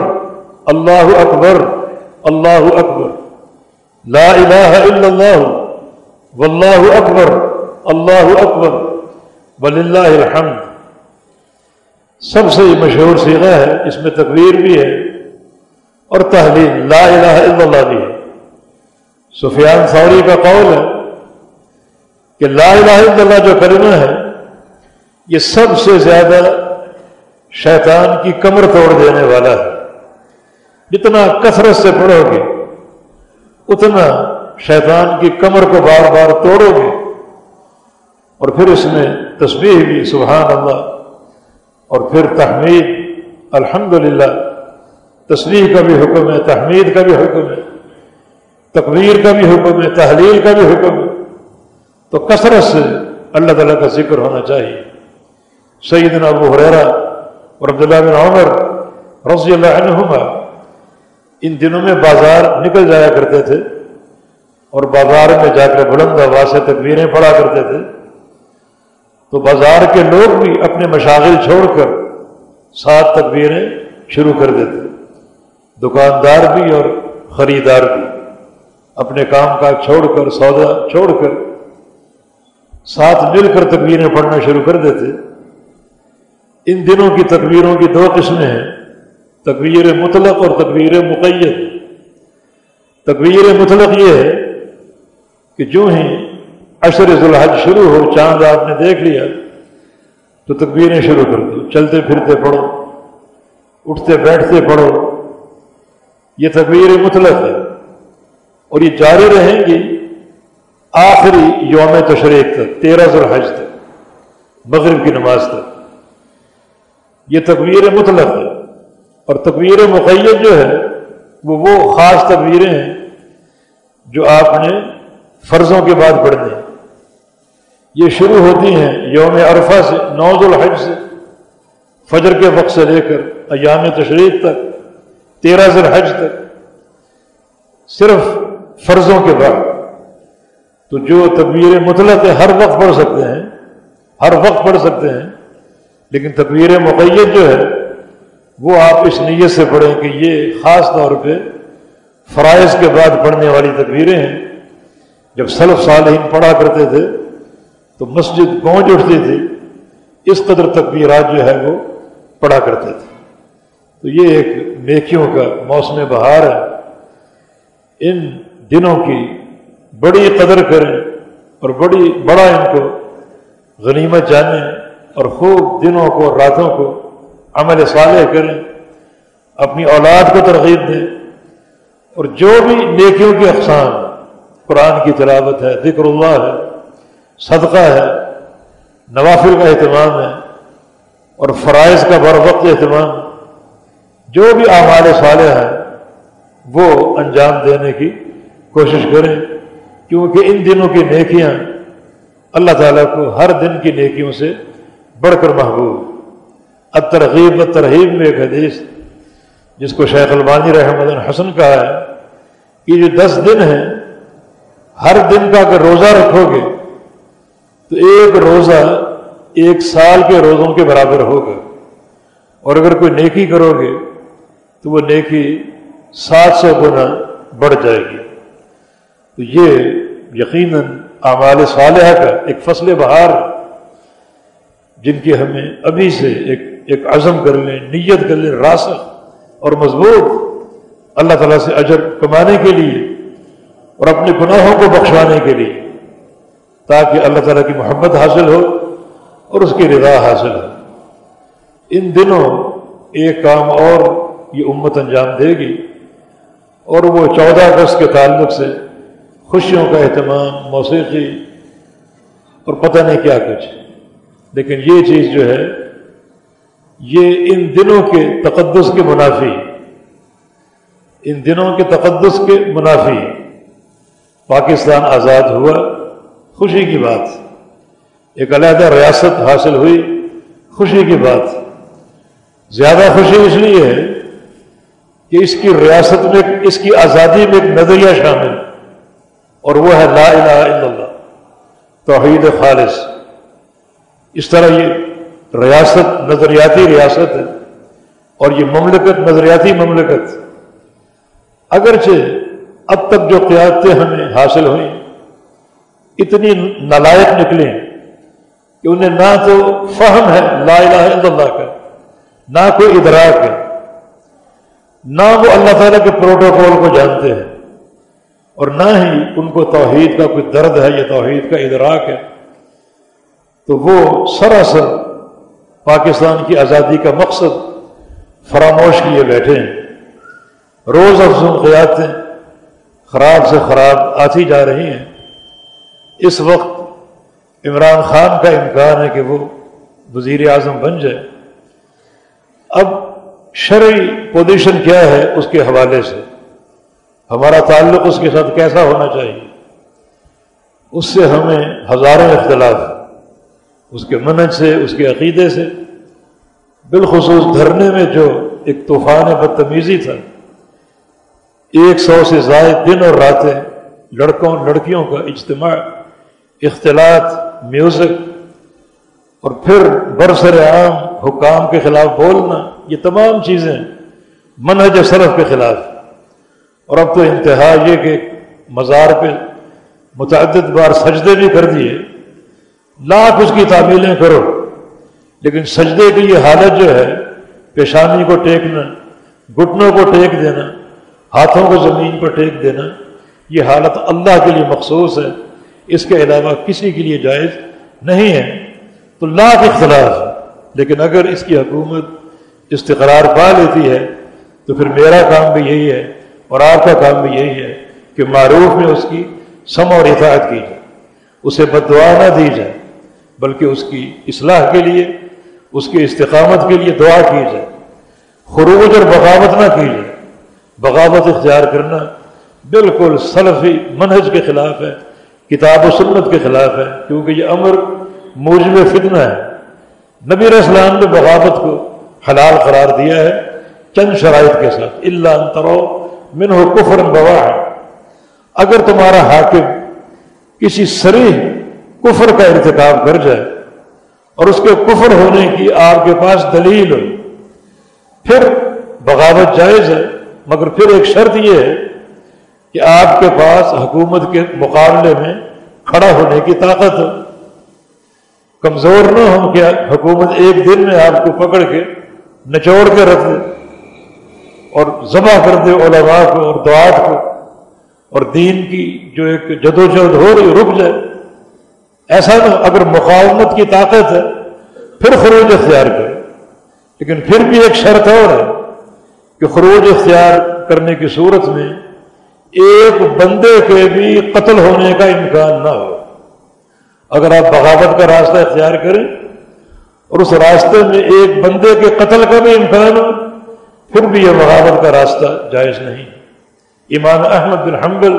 S2: اللہ اکبر اللہ اکبر۔ لا الہ الا اللہ، واللہ اکبر، اللہ اکبر، وللہ الحمد۔ سب سے مشہور سیغہ ہے، اس میں تقریر بھی ہے اور تحلیل، لا الہ الا اللہ بھی ہے۔ سفیان ثوری کا قول ہے کہ لا الہ الا اللہ جو کلمہ ہے، یہ سب سے زیادہ شیطان کی کمر توڑ دینے والا ہے۔ جتنا کثرت سے پڑھو گے، اتنا شیطان کی کمر کو بار بار توڑو گے۔ اور پھر اس میں تصویر بھی، سبحان اللہ۔ اور پھر تحمید الحمد للہ تصویر کا بھی حکم ہے، تحمید کا بھی حکم ہے۔ تقریر کا بھی حکم ہے، تحلیل کا بھی حکم ہے۔ تو کثرت سے اللہ تعالیٰ کا ذکر ہونا چاہیے۔ سیدنا ابو حریرا اور عبداللہ بن عمر رضی اللہ عنہما ان دنوں میں بازار نکل جایا کرتے تھے اور بازار میں جا کر بلند آواز سے تکبیریں پڑھا کرتے تھے۔ تو بازار کے لوگ بھی اپنے مشاغل چھوڑ کر سات تکبیریں شروع کر دیتے۔ دکاندار بھی اور خریدار بھی۔ اپنے کام کاج چھوڑ کر، سودا چھوڑ کر، ساتھ مل کر تکبیریں پڑھنا شروع کر دیتے۔ ان دنوں کی تکبیروں کی دو قسمیں ہیں۔ تکبیر مطلق اور تکبیر مقید۔ تکبیر مطلق یہ ہے کہ جو ہی عشر ذوالحج شروع ہو، چاند آپ نے دیکھ لیا، تو تکبیریں شروع کر دو۔ چلتے پھرتے پڑھو، اٹھتے بیٹھتے پڑھو۔ یہ تکبیر مطلق ہے۔ اور یہ جاری رہیں گی آخری یوم تشریق تک، تیرہ ذوالحج تک، مغرب کی نماز تک۔ یہ تکبیر مطلق ہے، اور تکبیر مقید جو ہے، وہ وہ خاص تکبیریں ہیں جو آپ نے فرضوں کے بعد پڑھنے یہ شروع ہوتی ہیں یوم عرفہ سے نوز الحج سے، فجر کے وقت سے لے کر ایام تشریف تک، تیرہ ذوالحج تک۔ صرف فرضوں کے بعد تو جو تکبیر مطلق ہے ہر وقت پڑھ سکتے ہیں، ہر وقت پڑھ سکتے ہیں، لیکن تکبیر مقید جو ہے، وہ آپ اس نیت سے پڑھیں کہ یہ خاص طور پہ فرائض کے بعد پڑھنے والی تکبیریں ہیں۔ جب سلف صالحین پڑھا کرتے تھے، تو مسجد پہنچ اٹھتی تھی، اس قدر تکبیرات جو ہے وہ پڑھا کرتے تھے۔ تو یہ ایک نیکیوں کا موسم بہار ہے۔ ان دنوں کی بڑی قدر کریں اور بڑی بڑا ان کو غنیمت جانیں اور خوب دنوں کو راتوں کو عمل صالح کریں، اپنی اولاد کو ترغیب دیں۔ اور جو بھی نیکیوں کی اقسام قرآن کی تلاوت ہے، ذکر اللہ ہے، صدقہ ہے نوافر کا اہتمام ہے، اور فرائض کا بر وقت اہتمام، جو بھی اعمال صالح ہیں، وہ انجام دینے کی کوشش کریں، کیونکہ ان دنوں کی نیکیاں اللہ تعالیٰ کو ہر دن کی نیکیوں سے بڑھ کر محبوب۔ الترغیب و ترغیب میں ایک حدیث جس کو شیخ البانی رحمد الحسن کہا ہے کہ جو دس دن ہیں، ہر دن کا اگر روزہ رکھو گے، تو ایک روزہ ایک سال کے روزوں کے برابر ہوگا۔ اور اگر کوئی نیکی کرو گے، تو وہ نیکی سات سو گنا بڑھ جائے گی۔ تو یہ یقیناً اعمال صالحہ کا ایک فصل بہار جن کی ہمیں ابھی سے ایک ایک عزم کر لیں، نیت کر لیں راسخ اور مضبوط اللہ تعالیٰ سے اجر کمانے کے لیے اور اپنے گناہوں کو بخشوانے کے لیے، تاکہ اللہ تعالیٰ کی محبت حاصل ہو اور اس کی رضا حاصل ہو۔ ان دنوں ایک کام اور یہ امت انجام دے گی اور وہ چودہ اگست کے تعلق سے خوشیوں کا اہتمام، موسیقی اور پتہ نہیں کیا کچھ۔ لیکن یہ چیز جو ہے، یہ ان دنوں کے تقدس کے منافی، ان دنوں کے تقدس کے منافی۔ پاکستان آزاد ہوا، خوشی کی بات۔ ایک علیحدہ ریاست حاصل ہوئی، خوشی کی بات۔ زیادہ خوشی اس لیے ہے کہ اس کی ریاست میں، اس کی آزادی میں ایک نظریہ شامل۔ اور وہ ہے لا الہ الا اللہ، توحید خالص۔ اس طرح یہ ریاست، نظریاتی ریاست ہے، اور یہ مملکت، نظریاتی مملکت۔ اگرچہ اب تک جو قیادتیں ہمیں حاصل ہوئیں، اتنی نالائق نکلیں کہ انہیں نہ تو فہم ہے لا الہ الا اللہ کا، نہ کوئی ادراک ہے۔ نہ وہ اللہ تعالیٰ کے پروٹوکول کو جانتے ہیں۔ اور نہ ہی ان کو توحید کا کوئی درد ہے یا توحید کا ادراک ہے، تو وہ سراسر پاکستان کی آزادی کا مقصد فراموش کیے بیٹھے ہیں۔ روز افزوں قیادتیں خراب سے خراب آتی جا رہی ہیں۔ اس وقت عمران خان کا امکان ہے کہ وہ وزیر اعظم بن جائے۔ اب شرعی پوزیشن کیا ہے اس کے حوالے سے؟ ہمارا تعلق اس کے ساتھ کیسا ہونا چاہیے؟ اس سے ہمیں ہزاروں اختلاف اس کے منج سے، اس کے عقیدے سے۔ بالخصوص دھرنے میں جو ایک طوفان بدتمیزی تھا، ایک سو سے زائد دن اور راتیں لڑکوں، لڑکیوں کا اجتماع، اختلاط، میوزک، اور پھر برسر عام حکام کے خلاف بولنا، یہ تمام چیزیں منہج صرف کے خلاف اور اب تو انتہا یہ کہ مزار پہ متعدد بار سجدے بھی کر دیے۔ لاکھ اس کی تعمیلیں کرو، لیکن سجدے کی یہ حالت جو ہے، پیشانی کو ٹیکنا، گھٹنوں کو ٹیک دینا، ہاتھوں کو زمین پر ٹیک دینا، یہ حالت اللہ کے لیے مخصوص ہے۔ اس کے علاوہ کسی کے لیے جائز نہیں ہے۔ تو لاکھ اختلاف ہے، لیکن اگر اس کی حکومت استقرار پا لیتی ہے، تو پھر میرا کام بھی یہی ہے۔ اور آپ کا کام بھی یہی ہے کہ معروف میں اس کی سم اور اطاعت کی جائے، اسے بد دعا نہ دی جائے، بلکہ اس کی اصلاح کے لیے، اس کی استقامت کے لیے دعا کی جائے۔ خروج اور بغاوت نہ کی جائے۔ بغاوت اختیار کرنا بالکل سلفی منہج کے خلاف ہے، کتاب و سنت کے خلاف ہے، کیونکہ یہ امر موجب فتنہ ہے۔ نبی اسلام نے بغاوت کو حلال قرار دیا ہے چند شرائط کے ساتھ اللہ انترو من ہو کفر بوا ہے۔ اگر تمہارا حاکم کسی سریح کفر کا ارتکاب کر جائے اور اس کے کفر ہونے کی آپ کے پاس دلیل ہو پھر بغاوت جائز ہے، مگر پھر ایک شرط یہ ہے کہ آپ کے پاس حکومت کے مقابلے میں کھڑا ہونے کی طاقت ہو۔ کمزور نہ ہو کہ حکومت ایک دن میں آپ کو پکڑ کے نچوڑ کے رکھ دے۔ اور ذبح کر دے علماء کو اور دعات کو اور دین کی جو ایک جدوجہد ہو رہی رک جائے۔ ایسا نہ اگر مقاومت کی طاقت ہے، پھر خروج اختیار کرے لیکن پھر بھی ایک شرط اور ہے کہ خروج اختیار کرنے کی صورت میں ایک بندے کے بھی قتل ہونے کا امکان نہ ہو۔ اگر آپ بغاوت کا راستہ اختیار کریں اور اس راستے میں ایک بندے کے قتل کا بھی امکان ہو پھر بھی یہ بغاوت کا راستہ جائز نہیں۔ امام احمد بن حنبل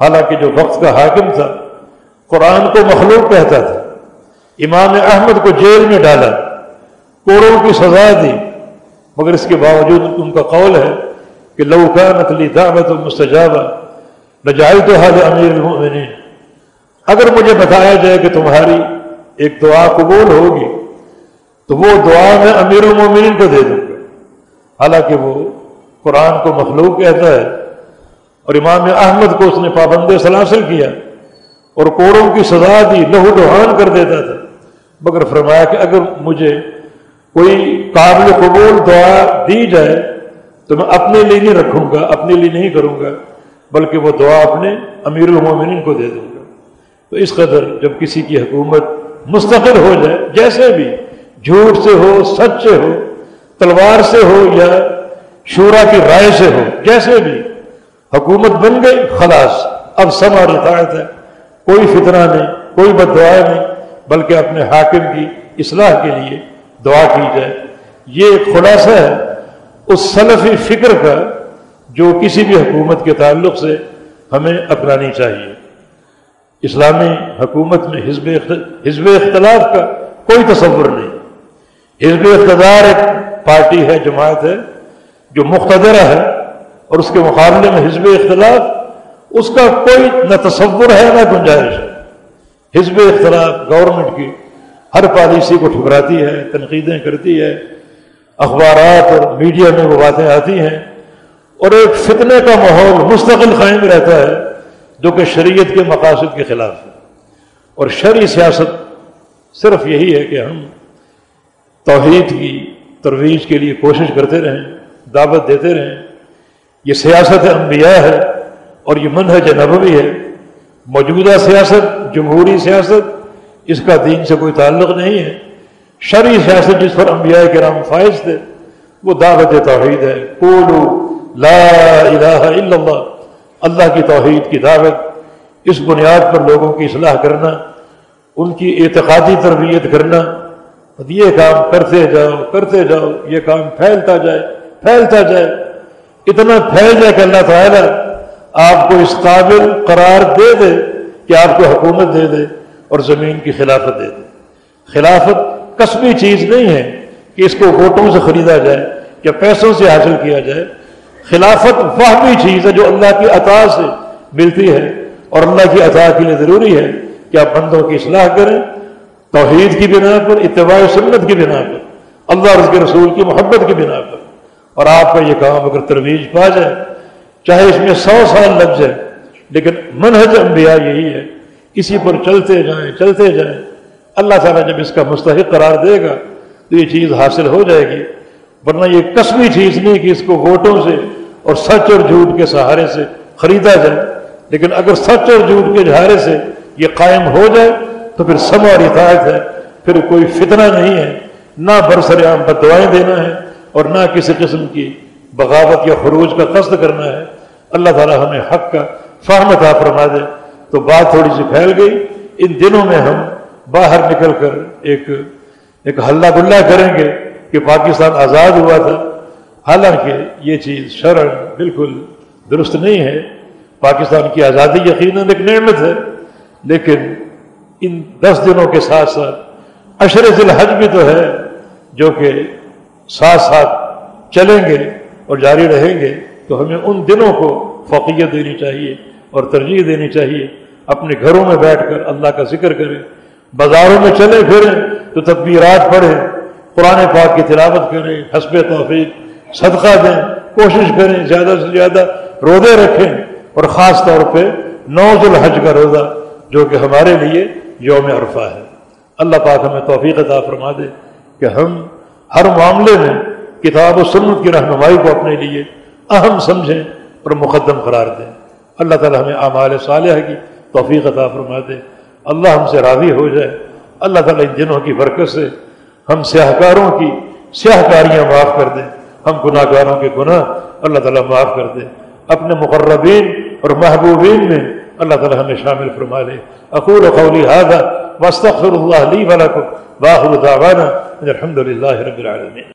S2: حالانکہ جو وقت کا حاکم تھا، قرآن کو مخلوق کہتا تھا۔ امام احمد کو جیل میں ڈالا کوڑوں کی سزا دی، مگر اس کے باوجود ان کا قول ہے کہ لوکا نقلی دعوت مستجابہ نجائز تو حال امیر المؤمنین۔ اگر مجھے بتایا جائے کہ تمہاری ایک دعا قبول ہوگی، تو وہ دعا میں امیر المومنین کو دے دوں۔ حالانکہ وہ قرآن کو مخلوق کہتا ہے اور امام احمد کو اس نے پابند سلاسل کیا اور کوڑوں کی سزا دی، لہو لوہان کر دیتا تھا۔ مگر فرمایا کہ اگر مجھے کوئی قابل قبول دعا دی جائے تو میں اپنے لیے نہیں رکھوں گا، اپنے لیے نہیں کروں گا، بلکہ وہ دعا اپنے امیر المومنین کو دے دوں گا۔ تو اس قدر جب کسی کی حکومت مستقل ہو جائے، جیسے بھی جھوٹ سے ہو، سچ سے ہو تلوار سے ہو یا شورا کی رائے سے ہو، جیسے بھی حکومت بن گئی، خلاص، اب سما اطاعت ہے۔ کوئی فتنہ نہیں، کوئی بد نہیں، بلکہ اپنے حاکم کی اصلاح کے لیے دعا کی جائے۔ یہ ایک خلاصہ ہے اس سلفی فکر کا جو کسی بھی حکومت کے تعلق سے ہمیں اپنانی چاہیے۔ اسلامی حکومت میں حزب حزب اختلاف کا کوئی تصور نہیں۔ حزب اقتدار ایک پارٹی ہے، جماعت ہے، جو مقتدرہ ہے اور اس کے مقابلے میں حزب اختلاف، اس کا کوئی نہ تصور ہے نہ گنجائش ہے۔ حزب اختلاف گورنمنٹ کی ہر پالیسی کو ٹھکراتی ہے، تنقیدیں کرتی ہے، اخبارات اور میڈیا میں وہ باتیں آتی ہیں اور ایک فتنے کا ماحول مستقل قائم رہتا ہے، جو کہ شریعت کے مقاصد کے خلاف ہے۔ اور شرعی سیاست صرف یہی ہے کہ ہم توحید کی ترویج کے لیے کوشش کرتے رہیں، دعوت دیتے رہیں۔ یہ سیاست انبیاء ہے اور یہ منہج نبوی ہے۔ موجودہ سیاست، جمہوری سیاست، اس کا دین سے کوئی تعلق نہیں ہے۔ شرعی سیاست جس پر انبیاء کے نام فائز تھے، وہ دعوت توحید ہے۔ قولو لا الہ الا اللہ اللہ کی توحید کی دعوت۔ اس بنیاد پر لوگوں کی اصلاح کرنا، ان کی اعتقادی تربیت کرنا۔ یہ کام کرتے جاؤ کرتے جاؤ، یہ کام پھیلتا جائے پھیلتا جائے۔ اتنا پھیل جائے کہ اللہ تعالیٰ آپ کو اس قابل قرار دے دے کہ آپ کو حکومت دے دے اور زمین کی خلافت دے دے۔ خلافت قصبی چیز نہیں ہے کہ اس کو ووٹوں سے خریدا جائے یا پیسوں سے حاصل کیا جائے۔ خلافت فہمی چیز ہے جو اللہ کی عطا سے ملتی ہے اور اللہ کی عطا کے لیے ضروری ہے کہ آپ بندوں کی اصلاح کریں۔ توحید کی بنا پر، اتباع سنت کی بنا پر، اللہ اور اس کے رسول کی محبت کی بنا پر۔ اور آپ کا یہ کام اگر ترویج پا جائے، چاہے اس میں سو سال لگ جائے، لیکن منہج انبیاء یہی ہے اسی پر چلتے جائیں چلتے جائیں۔ اللہ تعالیٰ جب اس کا مستحق قرار دے گا، تو یہ چیز حاصل ہو جائے گی۔ ورنہ یہ قسمی چیز نہیں کہ اس کو ووٹوں سے اور سچ اور جھوٹ کے سہارے سے خریدا جائے۔ لیکن اگر سچ اور جھوٹ کے سہارے سے یہ قائم ہو جائے تو پھر سم اور اطاعت ہے، پھر کوئی فتنہ نہیں ہے، نہ برسر عام بدوائیں دینا ہے اور نہ کسی قسم کی بغاوت یا خروج کا قصد کرنا ہے۔ اللہ تعالیٰ ہمیں حق کا فہم تھا فرما دے۔ تو بات تھوڑی سی پھیل گئی۔ ان دنوں میں ہم باہر نکل کر ایک ایک ہلہ گلہ کریں گے کہ پاکستان آزاد ہوا تھا۔ حالانکہ یہ چیز شرح بالکل درست نہیں ہے۔ پاکستان کی آزادی یقیناً ایک نعمت ہے، لیکن ان دس دنوں کے ساتھ ساتھ اشر ذی الحج بھی تو ہے جو کہ ساتھ ساتھ چلیں گے اور جاری رہیں گے، تو ہمیں ان دنوں کو فوقیت دینی چاہیے اور ترجیح دینی چاہیے۔ اپنے گھروں میں بیٹھ کر اللہ کا ذکر کریں، بازاروں میں چلے پھریں، تو تدبیرات پڑھیں، قرآن پاک کی تلاوت کریں، حسب توفیق، صدقہ دیں، کوشش کریں، زیادہ سے زیادہ روزے رکھیں۔ اور خاص طور پہ نوز الحج کا روزہ جو کہ ہمارے لیے یوم عرفہ ہے۔ اللہ پاک ہمیں توفیق عطا فرما دے کہ ہم ہر معاملے میں کتاب و سنت کی رہنمائی کو اپنے لیے اہم سمجھیں اور مقدم قرار دیں۔ اللہ تعالیٰ ہمیں اعمال صالحہ کی توفیق عطا فرما دے۔ اللہ ہم سے راضی ہو جائے۔ اللہ تعالیٰ ان دنوں کی برکت سے ہم سیاہ کاروں کی سیاہ کاریاں معاف کر دیں۔ ہم گناہ گاروں کے گناہ اللہ تعالیٰ معاف کر دے۔ اپنے مقربین اور محبوبین میں اللہ تعالی ہمیں شامل فرما لے اقول قولی هذا واستغفر الله لي ولكم واخر دعوانا الحمد لله رب العالمين